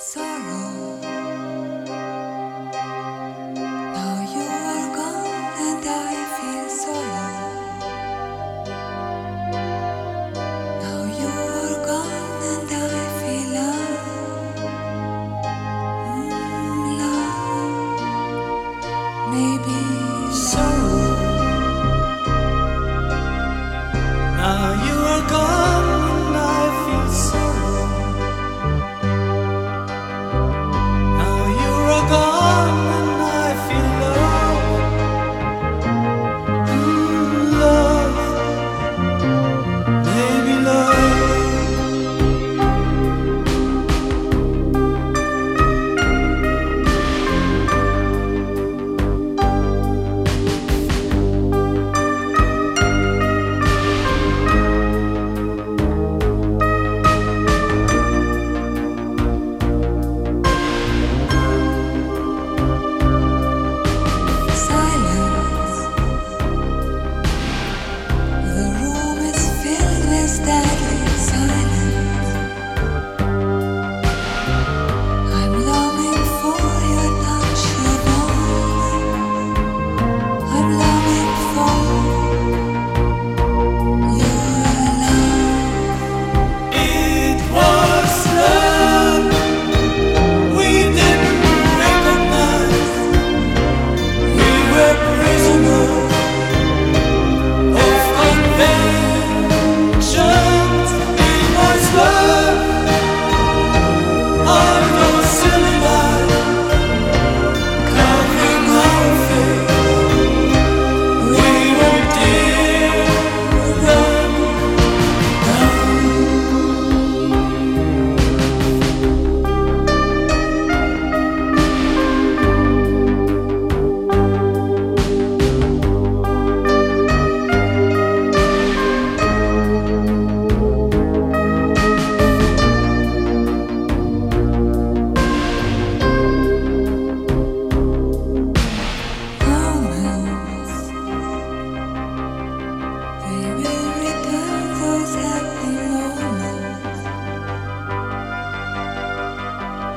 sorrow